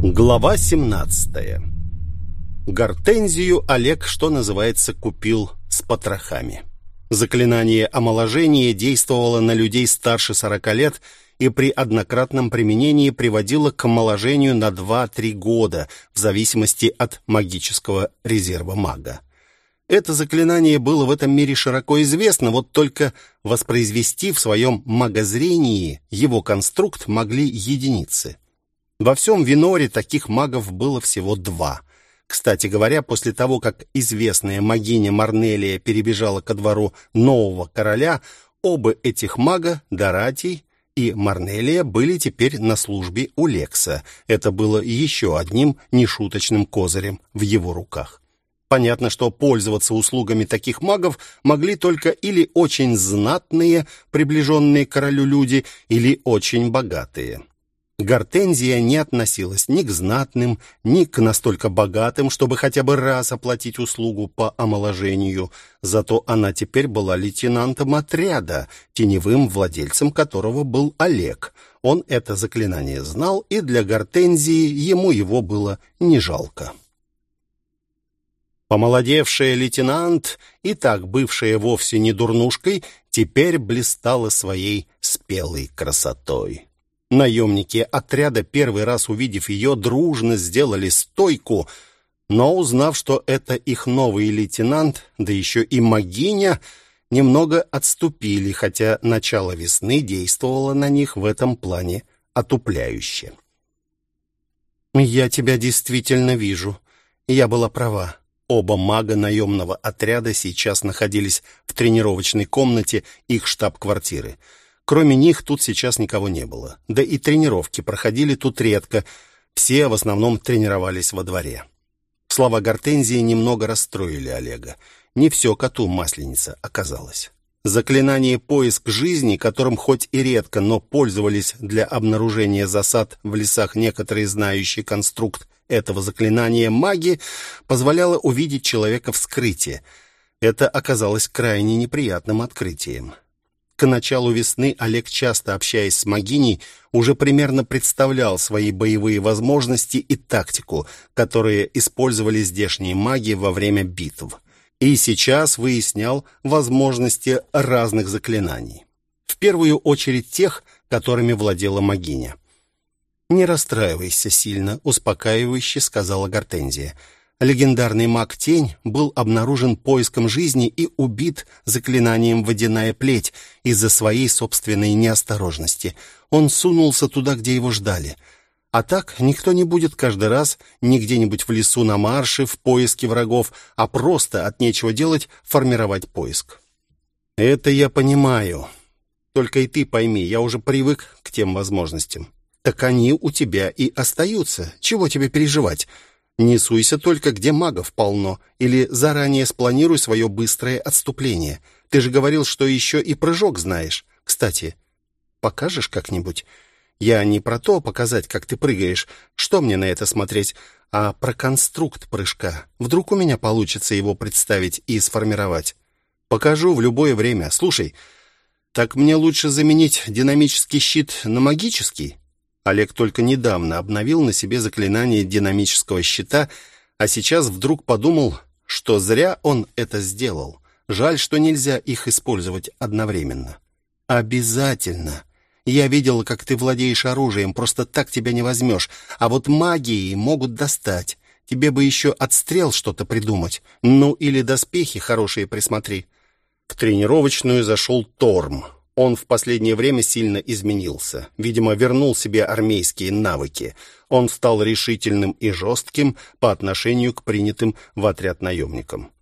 Глава 17 Гортензию Олег, что называется, купил с потрохами. Заклинание омоложения действовало на людей старше 40 лет и при однократном применении приводило к омоложению на 2-3 года, в зависимости от магического резерва мага. Это заклинание было в этом мире широко известно, вот только воспроизвести в своем магозрении его конструкт могли единицы. Во всем Виноре таких магов было всего два. Кстати говоря, после того, как известная магиня Марнелия перебежала ко двору нового короля, оба этих мага, Доратий и Марнелия, были теперь на службе у Лекса. Это было еще одним нешуточным козырем в его руках. Понятно, что пользоваться услугами таких магов могли только или очень знатные, приближенные к королю люди, или очень богатые. Гортензия не относилась ни к знатным, ни к настолько богатым, чтобы хотя бы раз оплатить услугу по омоложению. Зато она теперь была лейтенантом отряда, теневым владельцем которого был Олег. Он это заклинание знал, и для Гортензии ему его было не жалко. Помолодевшая лейтенант, и так бывшая вовсе не дурнушкой, теперь блистала своей спелой красотой. Наемники отряда, первый раз увидев ее, дружно сделали стойку, но узнав, что это их новый лейтенант, да еще и магиня, немного отступили, хотя начало весны действовало на них в этом плане отупляюще. «Я тебя действительно вижу. Я была права. Оба мага наемного отряда сейчас находились в тренировочной комнате их штаб-квартиры. Кроме них тут сейчас никого не было. Да и тренировки проходили тут редко. Все в основном тренировались во дворе. Слова Гортензии немного расстроили Олега. Не все коту масленица оказалось. Заклинание «Поиск жизни», которым хоть и редко, но пользовались для обнаружения засад в лесах некоторые знающие конструкт этого заклинания маги, позволяло увидеть человека в скрытии. Это оказалось крайне неприятным открытием. К началу весны Олег, часто общаясь с Магиней, уже примерно представлял свои боевые возможности и тактику, которые использовали здешние маги во время битв. И сейчас выяснял возможности разных заклинаний. В первую очередь тех, которыми владела Магиня. «Не расстраивайся сильно», — успокаивающе сказала Гортензия. Легендарный маг-тень был обнаружен поиском жизни и убит заклинанием «Водяная плеть» из-за своей собственной неосторожности. Он сунулся туда, где его ждали. А так никто не будет каждый раз не где-нибудь в лесу на марше в поиске врагов, а просто от нечего делать формировать поиск. Это я понимаю. Только и ты пойми, я уже привык к тем возможностям. Так они у тебя и остаются. Чего тебе переживать? Не суйся только, где магов полно, или заранее спланируй свое быстрое отступление. Ты же говорил, что еще и прыжок знаешь. Кстати, покажешь как-нибудь? Я не про то показать, как ты прыгаешь, что мне на это смотреть, а про конструкт прыжка. Вдруг у меня получится его представить и сформировать. Покажу в любое время. Слушай, так мне лучше заменить динамический щит на магический? Олег только недавно обновил на себе заклинание динамического щита, а сейчас вдруг подумал, что зря он это сделал. Жаль, что нельзя их использовать одновременно. Обязательно. Я видел, как ты владеешь оружием, просто так тебя не возьмешь. А вот магией могут достать. Тебе бы еще отстрел что-то придумать. Ну, или доспехи хорошие присмотри. В тренировочную зашел Торм. Он в последнее время сильно изменился. Видимо, вернул себе армейские навыки. Он стал решительным и жестким по отношению к принятым в отряд наемникам.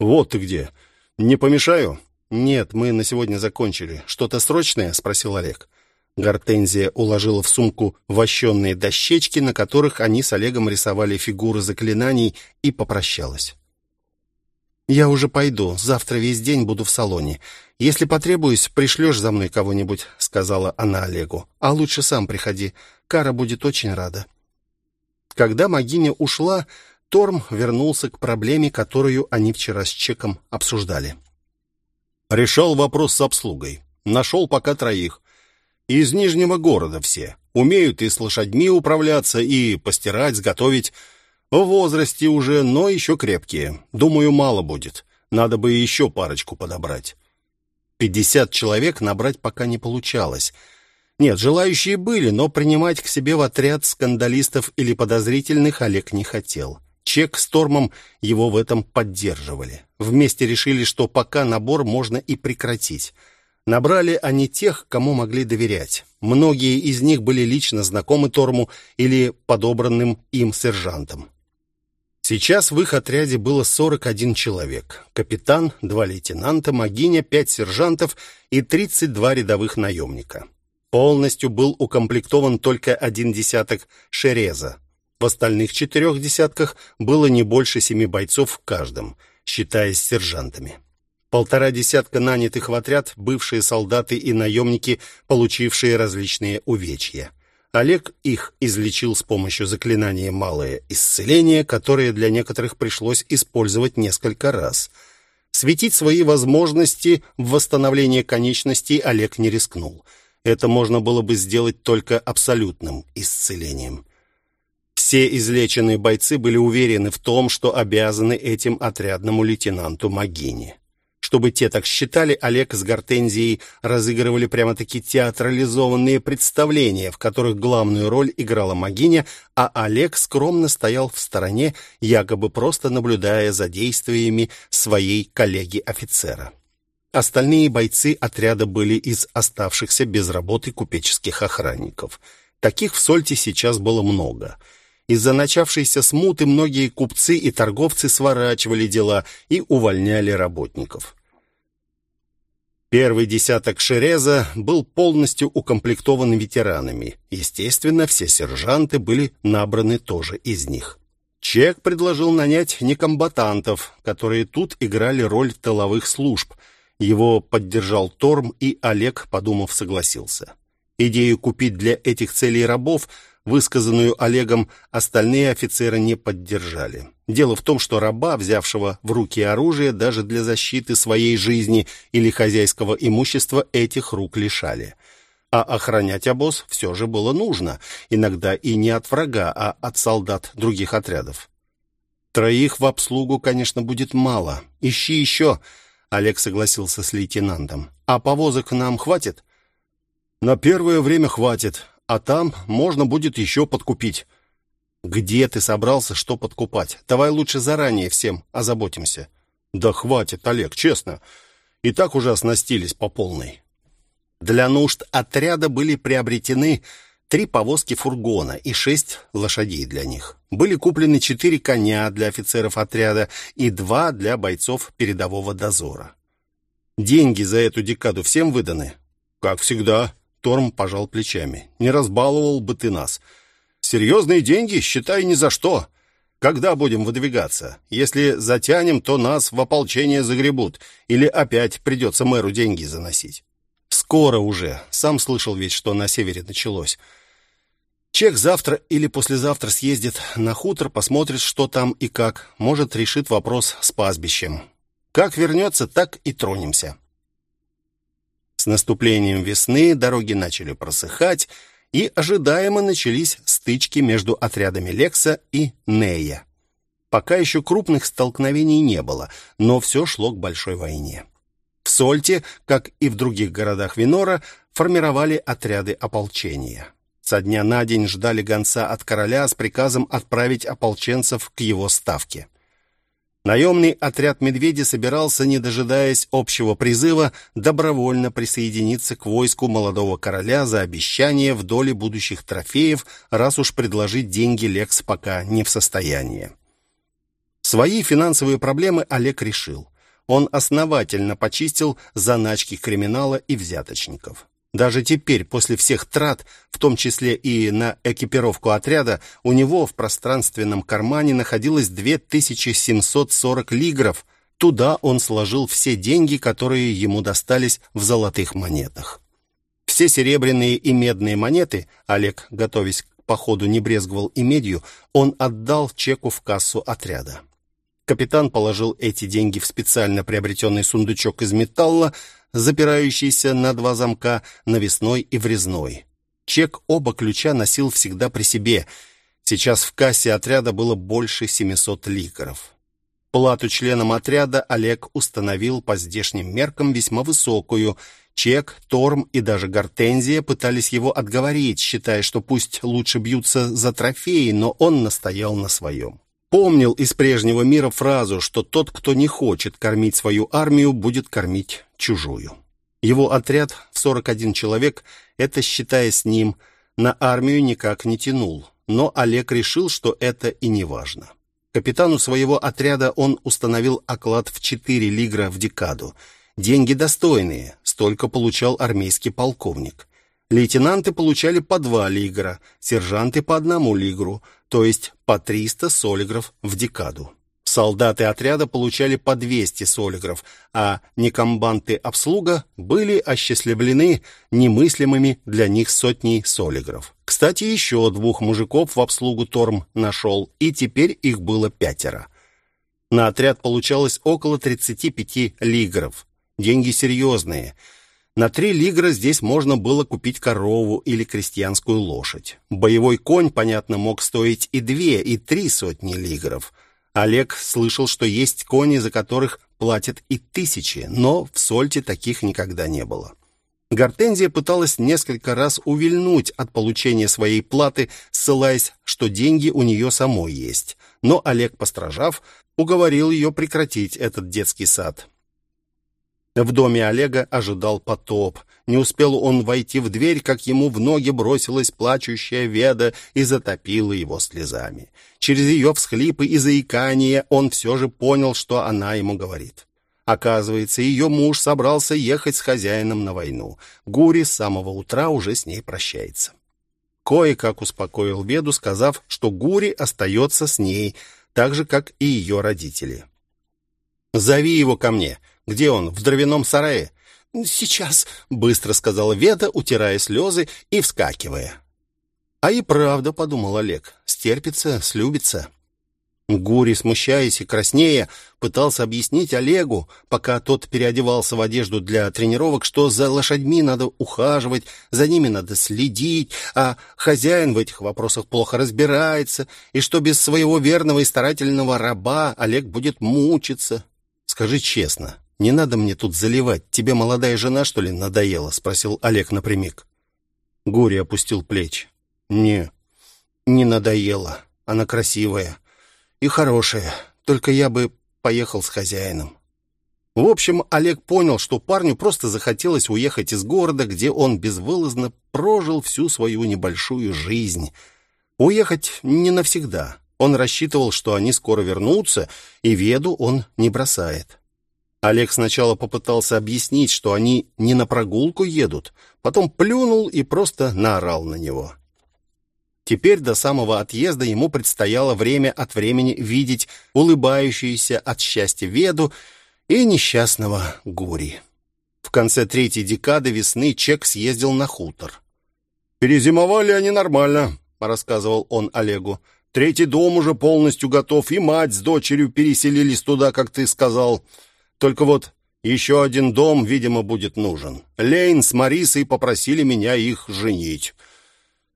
«Вот ты где! Не помешаю?» «Нет, мы на сегодня закончили. Что-то срочное?» — спросил Олег. Гортензия уложила в сумку вощенные дощечки, на которых они с Олегом рисовали фигуры заклинаний, и попрощалась. «Я уже пойду. Завтра весь день буду в салоне. Если потребуюсь, пришлешь за мной кого-нибудь», — сказала она Олегу. «А лучше сам приходи. Кара будет очень рада». Когда Магиня ушла, Торм вернулся к проблеме, которую они вчера с Чеком обсуждали. «Решал вопрос с обслугой. Нашел пока троих. Из Нижнего города все. Умеют и с лошадьми управляться, и постирать, сготовить. В возрасте уже, но еще крепкие. Думаю, мало будет. Надо бы еще парочку подобрать. Пятьдесят человек набрать пока не получалось. Нет, желающие были, но принимать к себе в отряд скандалистов или подозрительных Олег не хотел. Чек с Тормом его в этом поддерживали. Вместе решили, что пока набор можно и прекратить. Набрали они тех, кому могли доверять. Многие из них были лично знакомы Торму или подобранным им сержантом. Сейчас в их отряде было 41 человек. Капитан, два лейтенанта, магиня, пять сержантов и 32 рядовых наемника. Полностью был укомплектован только один десяток «Шереза». В остальных четырех десятках было не больше семи бойцов в каждом, считаясь сержантами. Полтора десятка нанятых в отряд, бывшие солдаты и наемники, получившие различные увечья. Олег их излечил с помощью заклинания «Малое исцеление», которое для некоторых пришлось использовать несколько раз. Светить свои возможности в восстановлении конечностей Олег не рискнул – это можно было бы сделать только абсолютным исцелением. Все излеченные бойцы были уверены в том, что обязаны этим отрядному лейтенанту Магини. Чтобы те так считали, Олег с Гортензией разыгрывали прямо-таки театрализованные представления, в которых главную роль играла Магиня, а Олег скромно стоял в стороне, якобы просто наблюдая за действиями своей коллеги-офицера. Остальные бойцы отряда были из оставшихся без работы купеческих охранников. Таких в Сольте сейчас было много. Из-за начавшейся смуты многие купцы и торговцы сворачивали дела и увольняли работников. Первый десяток Шереза был полностью укомплектован ветеранами. Естественно, все сержанты были набраны тоже из них. Чек предложил нанять некомбатантов, которые тут играли роль тыловых служб – его поддержал Торм, и Олег, подумав, согласился. Идею купить для этих целей рабов, высказанную Олегом, остальные офицеры не поддержали. Дело в том, что раба, взявшего в руки оружие даже для защиты своей жизни или хозяйского имущества, этих рук лишали. А охранять обоз все же было нужно, иногда и не от врага, а от солдат других отрядов. Троих в обслугу, конечно, будет мало. Ищи еще. Олег согласился с лейтенантом. «А повозок нам хватит?» «На первое время хватит, а там можно будет еще подкупить». «Где ты собрался что подкупать? Давай лучше заранее всем озаботимся». «Да хватит, Олег, честно. И так уже оснастились по полной». Для нужд отряда были приобретены три повозки фургона и шесть лошадей для них. Были куплены четыре коня для офицеров отряда и два для бойцов передового дозора. Деньги за эту декаду всем выданы? Как всегда, Торм пожал плечами. Не разбаловал бы ты нас. Серьезные деньги, считай, ни за что. Когда будем выдвигаться? Если затянем, то нас в ополчение загребут. Или опять придется мэру деньги заносить. Скоро уже. Сам слышал ведь, что на севере началось. Чех завтра или послезавтра съездит на хутор, посмотрит, что там и как. Может, решит вопрос с пастбищем. Как вернется, так и тронемся. С наступлением весны дороги начали просыхать, и ожидаемо начались стычки между отрядами Лекса и Нея. Пока еще крупных столкновений не было, но все шло к большой войне. В Сольте, как и в других городах Винора, формировали отряды ополчения. Со дня на день ждали гонца от короля с приказом отправить ополченцев к его ставке. Наемный отряд «Медведи» собирался, не дожидаясь общего призыва, добровольно присоединиться к войску молодого короля за обещание в доле будущих трофеев, раз уж предложить деньги Лекс пока не в состоянии. Свои финансовые проблемы Олег решил. Он основательно почистил заначки криминала и взяточников. Даже теперь, после всех трат, в том числе и на экипировку отряда, у него в пространственном кармане находилось 2740 лигров. Туда он сложил все деньги, которые ему достались в золотых монетах. Все серебряные и медные монеты, Олег, готовясь к походу, не брезговал и медью, он отдал чеку в кассу отряда. Капитан положил эти деньги в специально приобретенный сундучок из металла, запирающийся на два замка, навесной и врезной. Чек оба ключа носил всегда при себе. Сейчас в кассе отряда было больше 700 ликеров. Плату членам отряда Олег установил по здешним меркам весьма высокую. Чек, Торм и даже Гортензия пытались его отговорить, считая, что пусть лучше бьются за трофеи, но он настоял на своем. Помнил из прежнего мира фразу, что тот, кто не хочет кормить свою армию, будет кормить чужую. Его отряд в 41 человек, это считая с ним, на армию никак не тянул. Но Олег решил, что это и не важно. Капитану своего отряда он установил оклад в 4 лигра в декаду. Деньги достойные, столько получал армейский полковник. Лейтенанты получали по 2 лигра, сержанты по одному лигру, то есть по 300 солигров в декаду. Солдаты отряда получали по 200 солигров, а некомбанты обслуга были осчастливлены немыслимыми для них сотней солигров. Кстати, еще двух мужиков в обслугу Торм нашел, и теперь их было пятеро. На отряд получалось около 35 лигров. Деньги серьезные. На три лигра здесь можно было купить корову или крестьянскую лошадь. Боевой конь, понятно, мог стоить и две, и три сотни лигров – Олег слышал, что есть кони, за которых платят и тысячи, но в Сольте таких никогда не было. Гортензия пыталась несколько раз увильнуть от получения своей платы, ссылаясь, что деньги у нее самой есть. Но Олег, постражав, уговорил ее прекратить этот детский сад. В доме Олега ожидал потоп. Не успел он войти в дверь, как ему в ноги бросилась плачущая Веда и затопила его слезами. Через ее всхлипы и заикание он все же понял, что она ему говорит. Оказывается, ее муж собрался ехать с хозяином на войну. Гури с самого утра уже с ней прощается. Кое-как успокоил Веду, сказав, что Гури остается с ней, так же, как и ее родители. «Зови его ко мне. Где он? В дровяном сарае?» «Сейчас», — быстро сказала Веда, утирая слезы и вскакивая. А и правда, подумал Олег, стерпится, слюбится. Гури, смущаясь и краснея, пытался объяснить Олегу, пока тот переодевался в одежду для тренировок, что за лошадьми надо ухаживать, за ними надо следить, а хозяин в этих вопросах плохо разбирается, и что без своего верного и старательного раба Олег будет мучиться. «Скажи честно, не надо мне тут заливать. Тебе молодая жена, что ли, надоела?» — спросил Олег напрямик. Гури опустил плечи. «Не, не надоело. Она красивая и хорошая. Только я бы поехал с хозяином». В общем, Олег понял, что парню просто захотелось уехать из города, где он безвылазно прожил всю свою небольшую жизнь. Уехать не навсегда. Он рассчитывал, что они скоро вернутся, и Веду он не бросает. Олег сначала попытался объяснить, что они не на прогулку едут, потом плюнул и просто наорал на него. Теперь до самого отъезда ему предстояло время от времени видеть улыбающуюся от счастья Веду и несчастного Гури. В конце третьей декады весны Чек съездил на хутор. «Перезимовали они нормально», — рассказывал он Олегу. «Третий дом уже полностью готов, и мать с дочерью переселились туда, как ты сказал. Только вот еще один дом, видимо, будет нужен. Лейн с Марисой попросили меня их женить.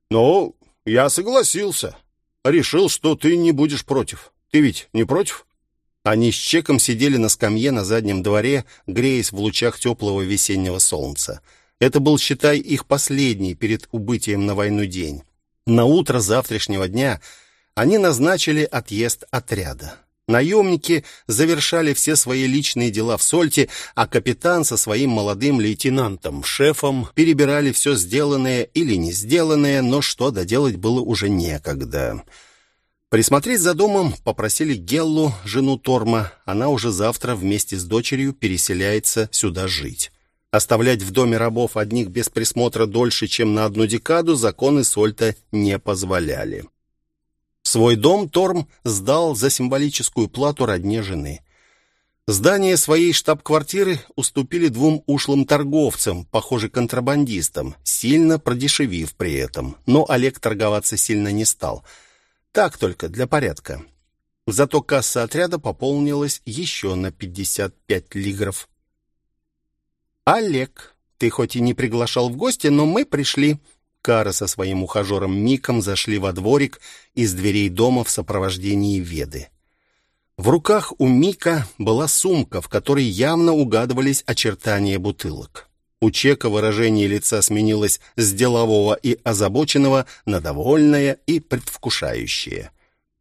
Но я согласился. Решил, что ты не будешь против. Ты ведь не против? Они с Чеком сидели на скамье на заднем дворе, греясь в лучах теплого весеннего солнца. Это был, считай, их последний перед убытием на войну день. На утро завтрашнего дня они назначили отъезд отряда. Наемники завершали все свои личные дела в Сольте, а капитан со своим молодым лейтенантом, шефом, перебирали все сделанное или не сделанное, но что доделать было уже некогда. Присмотреть за домом попросили Геллу, жену Торма. Она уже завтра вместе с дочерью переселяется сюда жить. Оставлять в доме рабов одних без присмотра дольше, чем на одну декаду, законы Сольта не позволяли. Свой дом Торм сдал за символическую плату родне жены. Здание своей штаб-квартиры уступили двум ушлым торговцам, похоже, контрабандистам, сильно продешевив при этом. Но Олег торговаться сильно не стал. Так только, для порядка. Зато касса отряда пополнилась еще на 55 лигров. «Олег, ты хоть и не приглашал в гости, но мы пришли», Кара со своим ухажером Миком зашли во дворик из дверей дома в сопровождении Веды. В руках у Мика была сумка, в которой явно угадывались очертания бутылок. У Чека выражение лица сменилось с делового и озабоченного на довольное и предвкушающее.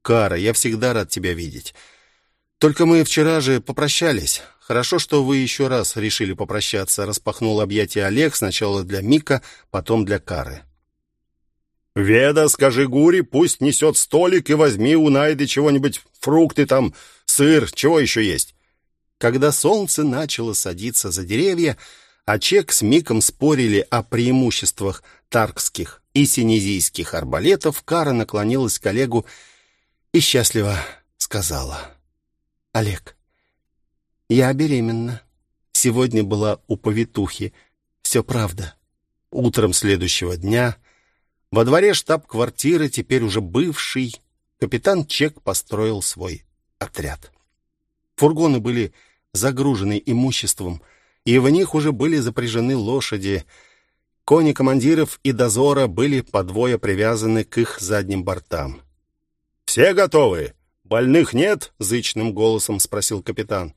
«Кара, я всегда рад тебя видеть. Только мы вчера же попрощались. Хорошо, что вы еще раз решили попрощаться», — распахнул объятия Олег сначала для Мика, потом для Кары. «Веда, скажи Гури, пусть несет столик и возьми у Найды чего-нибудь, фрукты там, сыр, чего еще есть?» Когда солнце начало садиться за деревья, а Чек с Миком спорили о преимуществах таркских и синезийских арбалетов, Кара наклонилась к Олегу и счастливо сказала. «Олег, я беременна. Сегодня была у повитухи. Все правда». Утром следующего дня во дворе штаб-квартиры, теперь уже бывший, капитан Чек построил свой отряд. Фургоны были загружены имуществом, и в них уже были запряжены лошади. Кони командиров и дозора были по двое привязаны к их задним бортам. «Все готовы? Больных нет?» — зычным голосом спросил капитан.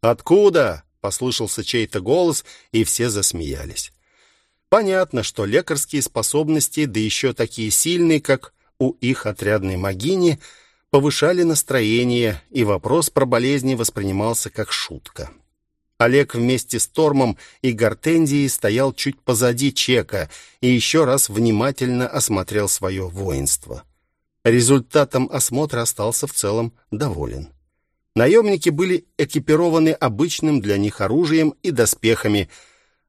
«Откуда?» — послышался чей-то голос, и все засмеялись. Понятно, что лекарские способности, да еще такие сильные, как у их отрядной магини, повышали настроение, и вопрос про болезни воспринимался как шутка. Олег вместе с Тормом и Гортензией стоял чуть позади Чека и еще раз внимательно осмотрел свое воинство. Результатом осмотра остался в целом доволен. Наемники были экипированы обычным для них оружием и доспехами –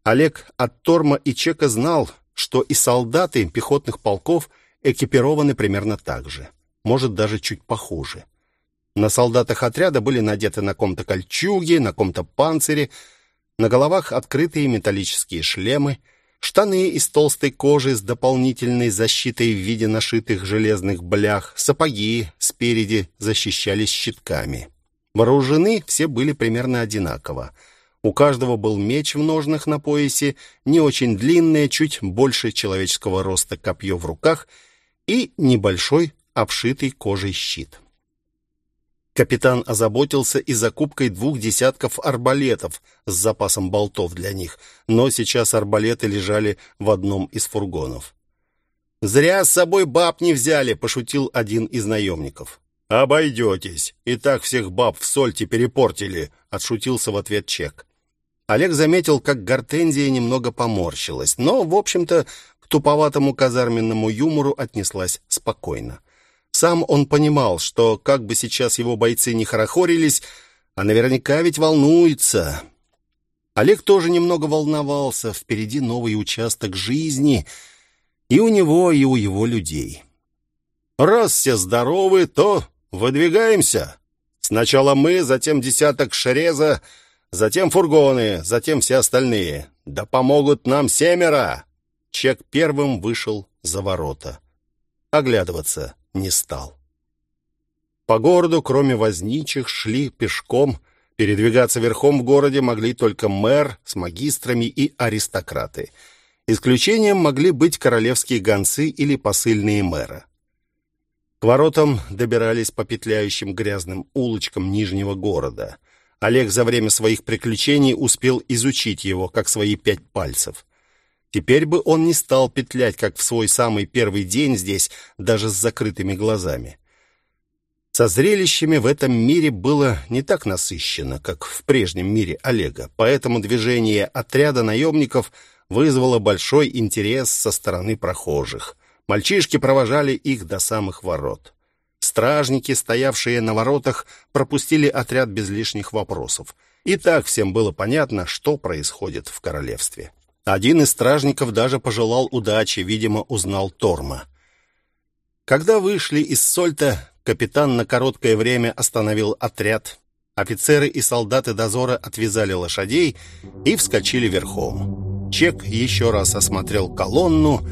Олег от Торма и Чека знал, что и солдаты пехотных полков экипированы примерно так же, может даже чуть похуже. На солдатах отряда были надеты на ком-то кольчуги, на ком-то панцири, на головах открытые металлические шлемы, штаны из толстой кожи с дополнительной защитой в виде нашитых железных блях, сапоги спереди защищались щитками. Вооружены все были примерно одинаково — у каждого был меч в ножнах на поясе, не очень длинное, чуть больше человеческого роста копье в руках и небольшой обшитый кожей щит. Капитан озаботился и закупкой двух десятков арбалетов с запасом болтов для них, но сейчас арбалеты лежали в одном из фургонов. «Зря с собой баб не взяли», — пошутил один из наемников. «Обойдетесь. И так всех баб в сольте перепортили», — отшутился в ответ Чек. Олег заметил, как Гортензия немного поморщилась, но, в общем-то, к туповатому казарменному юмору отнеслась спокойно. Сам он понимал, что как бы сейчас его бойцы не хорохорились, а наверняка ведь волнуется. Олег тоже немного волновался, впереди новый участок жизни и у него, и у его людей. «Раз все здоровы, то выдвигаемся. Сначала мы, затем десяток шреза, затем фургоны, затем все остальные. Да помогут нам семеро!» Чек первым вышел за ворота. Оглядываться не стал. По городу, кроме возничих, шли пешком. Передвигаться верхом в городе могли только мэр с магистрами и аристократы. Исключением могли быть королевские гонцы или посыльные мэра. К воротам добирались по петляющим грязным улочкам Нижнего города — Олег за время своих приключений успел изучить его, как свои пять пальцев. Теперь бы он не стал петлять, как в свой самый первый день здесь, даже с закрытыми глазами. Со зрелищами в этом мире было не так насыщенно, как в прежнем мире Олега, поэтому движение отряда наемников вызвало большой интерес со стороны прохожих. Мальчишки провожали их до самых ворот. Стражники, стоявшие на воротах, пропустили отряд без лишних вопросов. И так всем было понятно, что происходит в королевстве. Один из стражников даже пожелал удачи, видимо, узнал Торма. Когда вышли из Сольта, капитан на короткое время остановил отряд. Офицеры и солдаты дозора отвязали лошадей и вскочили верхом. Чек еще раз осмотрел колонну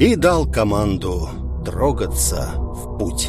и дал команду трогаться в путь.